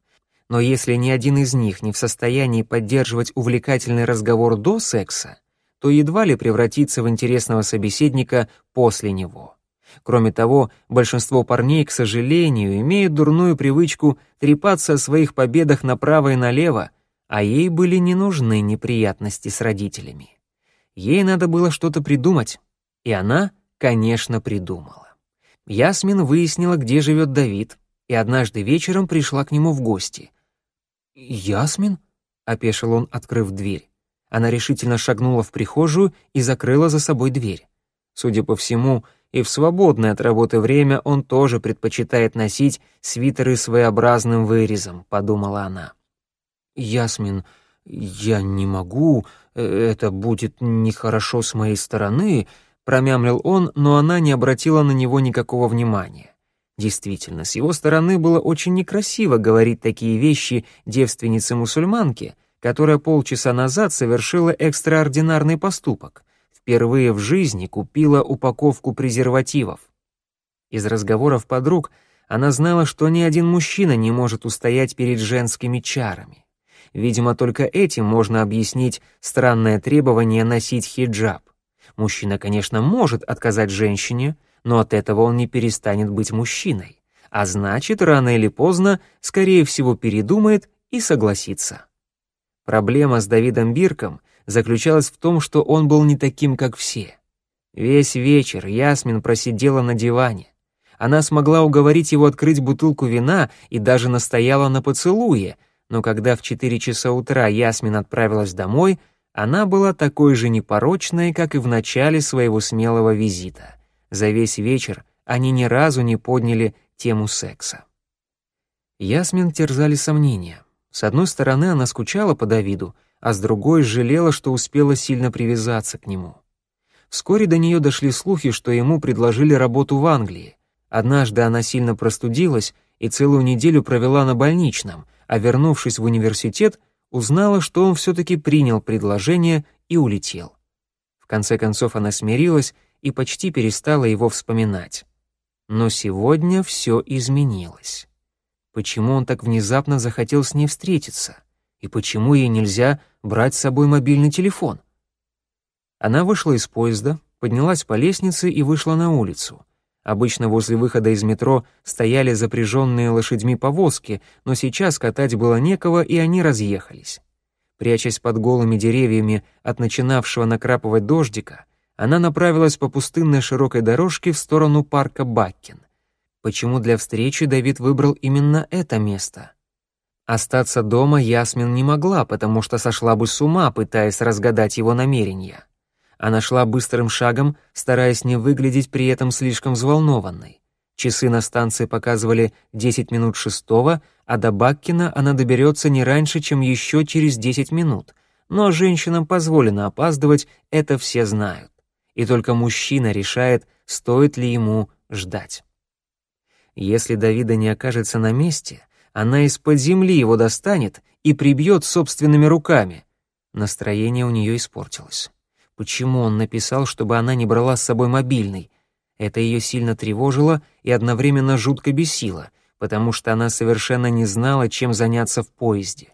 Но если ни один из них не в состоянии поддерживать увлекательный разговор до секса, то едва ли превратится в интересного собеседника после него. Кроме того, большинство парней, к сожалению, имеют дурную привычку трепаться о своих победах направо и налево, а ей были не нужны неприятности с родителями. Ей надо было что-то придумать, и она, конечно, придумала. Ясмин выяснила, где живет Давид, и однажды вечером пришла к нему в гости. «Ясмин?» — опешил он, открыв дверь. Она решительно шагнула в прихожую и закрыла за собой дверь. Судя по всему, и в свободное от работы время он тоже предпочитает носить свитеры своеобразным вырезом, подумала она. Ясмин, я не могу, э, это будет нехорошо с моей стороны, промямлил он, но она не обратила на него никакого внимания. Действительно, с его стороны было очень некрасиво говорить такие вещи девственнице-мусульманке, которая полчаса назад совершила экстраординарный поступок. Впервые в жизни купила упаковку презервативов. Из разговоров подруг она знала, что ни один мужчина не может устоять перед женскими чарами. Видимо, только этим можно объяснить странное требование носить хиджаб. Мужчина, конечно, может отказать женщине, но от этого он не перестанет быть мужчиной. А значит, рано или поздно, скорее всего, передумает и согласится. Проблема с Давидом Бирком заключалась в том, что он был не таким, как все. Весь вечер Ясмин просидела на диване. Она смогла уговорить его открыть бутылку вина и даже настояла на поцелуе, но когда в четыре часа утра Ясмин отправилась домой, она была такой же непорочной, как и в начале своего смелого визита. За весь вечер они ни разу не подняли тему секса. Ясмин терзали сомнения. С одной стороны, она скучала по Давиду, а с другой жалела, что успела сильно привязаться к нему. Вскоре до нее дошли слухи, что ему предложили работу в Англии. Однажды она сильно простудилась и целую неделю провела на больничном, а вернувшись в университет, узнала, что он все-таки принял предложение и улетел. В конце концов она смирилась и почти перестала его вспоминать. Но сегодня все изменилось. Почему он так внезапно захотел с ней встретиться? И почему ей нельзя брать с собой мобильный телефон? Она вышла из поезда, поднялась по лестнице и вышла на улицу. Обычно возле выхода из метро стояли запряженные лошадьми повозки, но сейчас катать было некого, и они разъехались. Прячась под голыми деревьями от начинавшего накрапывать дождика, она направилась по пустынной широкой дорожке в сторону парка Баккин. Почему для встречи Давид выбрал именно это место? Остаться дома Ясмин не могла, потому что сошла бы с ума, пытаясь разгадать его намерения. Она шла быстрым шагом, стараясь не выглядеть при этом слишком взволнованной. Часы на станции показывали 10 минут шестого, а до Баккина она доберется не раньше, чем еще через 10 минут. Но женщинам позволено опаздывать, это все знают и только мужчина решает, стоит ли ему ждать. Если Давида не окажется на месте, она из-под земли его достанет и прибьет собственными руками. Настроение у нее испортилось. Почему он написал, чтобы она не брала с собой мобильный? Это ее сильно тревожило и одновременно жутко бесило, потому что она совершенно не знала, чем заняться в поезде.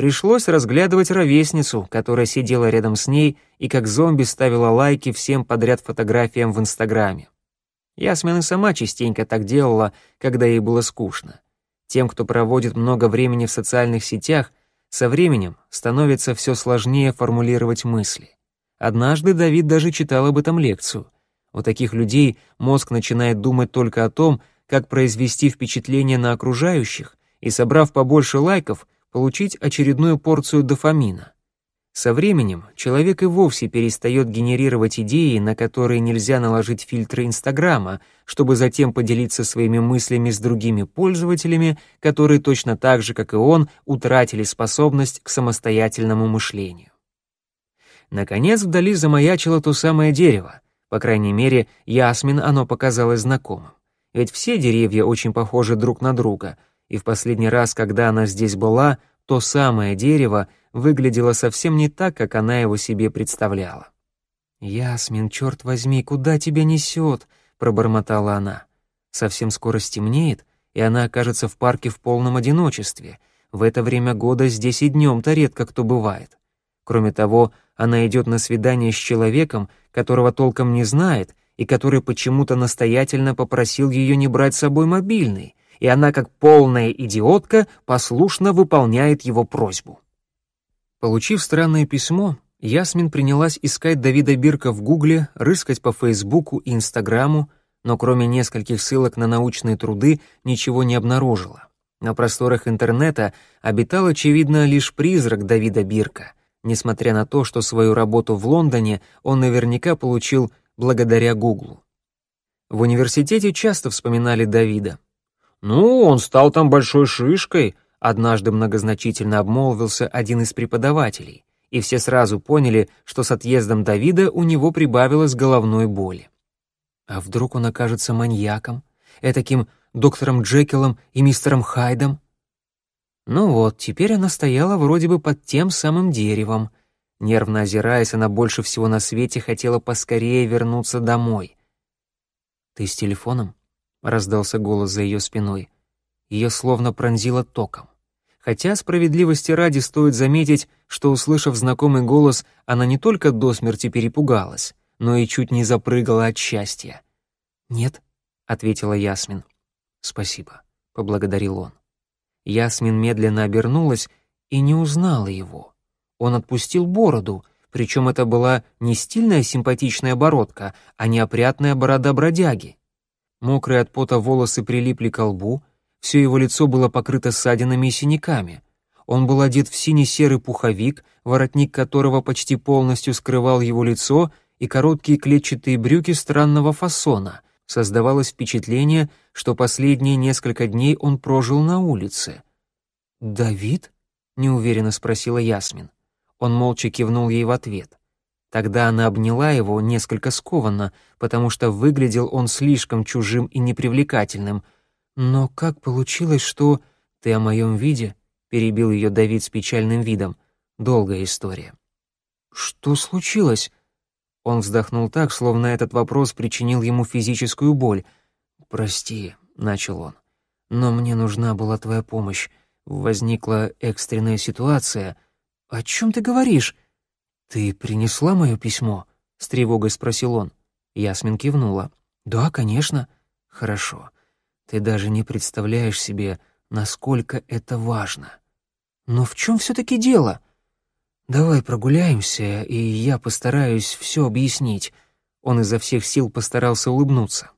Пришлось разглядывать ровесницу, которая сидела рядом с ней и как зомби ставила лайки всем подряд фотографиям в Инстаграме. Ясмин сама частенько так делала, когда ей было скучно. Тем, кто проводит много времени в социальных сетях, со временем становится все сложнее формулировать мысли. Однажды Давид даже читал об этом лекцию. У таких людей мозг начинает думать только о том, как произвести впечатление на окружающих, и, собрав побольше лайков, получить очередную порцию дофамина. Со временем человек и вовсе перестает генерировать идеи, на которые нельзя наложить фильтры Инстаграма, чтобы затем поделиться своими мыслями с другими пользователями, которые точно так же, как и он, утратили способность к самостоятельному мышлению. Наконец вдали замаячило то самое дерево. По крайней мере, Ясмин оно показалось знакомым. Ведь все деревья очень похожи друг на друга — и в последний раз, когда она здесь была, то самое дерево выглядело совсем не так, как она его себе представляла. «Ясмин, черт возьми, куда тебя несет?» — пробормотала она. Совсем скоро стемнеет, и она окажется в парке в полном одиночестве. В это время года здесь и днем-то редко кто бывает. Кроме того, она идет на свидание с человеком, которого толком не знает, и который почему-то настоятельно попросил ее не брать с собой мобильный и она, как полная идиотка, послушно выполняет его просьбу. Получив странное письмо, Ясмин принялась искать Давида Бирка в Гугле, рыскать по Фейсбуку и Инстаграму, но кроме нескольких ссылок на научные труды ничего не обнаружила. На просторах интернета обитал, очевидно, лишь призрак Давида Бирка, несмотря на то, что свою работу в Лондоне он наверняка получил благодаря Гуглу. В университете часто вспоминали Давида. «Ну, он стал там большой шишкой», — однажды многозначительно обмолвился один из преподавателей, и все сразу поняли, что с отъездом Давида у него прибавилось головной боли. А вдруг он окажется маньяком, этаким доктором Джекилом и мистером Хайдом? Ну вот, теперь она стояла вроде бы под тем самым деревом. Нервно озираясь, она больше всего на свете хотела поскорее вернуться домой. «Ты с телефоном?» — раздался голос за ее спиной. Ее словно пронзило током. Хотя, справедливости ради, стоит заметить, что, услышав знакомый голос, она не только до смерти перепугалась, но и чуть не запрыгала от счастья. «Нет», — ответила Ясмин. «Спасибо», — поблагодарил он. Ясмин медленно обернулась и не узнала его. Он отпустил бороду, причем это была не стильная симпатичная бородка, а неопрятная борода бродяги. Мокрые от пота волосы прилипли к лбу, все его лицо было покрыто ссадинами и синяками. Он был одет в синий-серый пуховик, воротник которого почти полностью скрывал его лицо, и короткие клетчатые брюки странного фасона. Создавалось впечатление, что последние несколько дней он прожил на улице. «Давид?» — неуверенно спросила Ясмин. Он молча кивнул ей в ответ. Тогда она обняла его несколько скованно, потому что выглядел он слишком чужим и непривлекательным. «Но как получилось, что...» «Ты о моем виде?» — перебил ее Давид с печальным видом. «Долгая история». «Что случилось?» Он вздохнул так, словно этот вопрос причинил ему физическую боль. «Прости», — начал он, — «но мне нужна была твоя помощь. Возникла экстренная ситуация». «О чем ты говоришь?» «Ты принесла мое письмо?» — с тревогой спросил он. Ясмин кивнула. «Да, конечно». «Хорошо. Ты даже не представляешь себе, насколько это важно». «Но в чем все-таки дело?» «Давай прогуляемся, и я постараюсь все объяснить». Он изо всех сил постарался улыбнуться.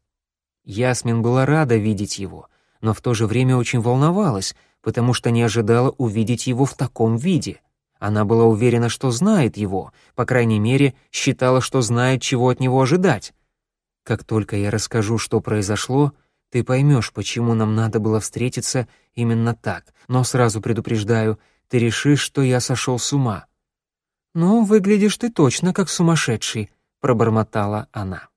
Ясмин была рада видеть его, но в то же время очень волновалась, потому что не ожидала увидеть его в таком виде — она была уверена, что знает его, по крайней мере, считала, что знает, чего от него ожидать. Как только я расскажу, что произошло, ты поймешь, почему нам надо было встретиться именно так, но сразу предупреждаю, ты решишь, что я сошел с ума. «Ну, выглядишь ты точно как сумасшедший», — пробормотала она.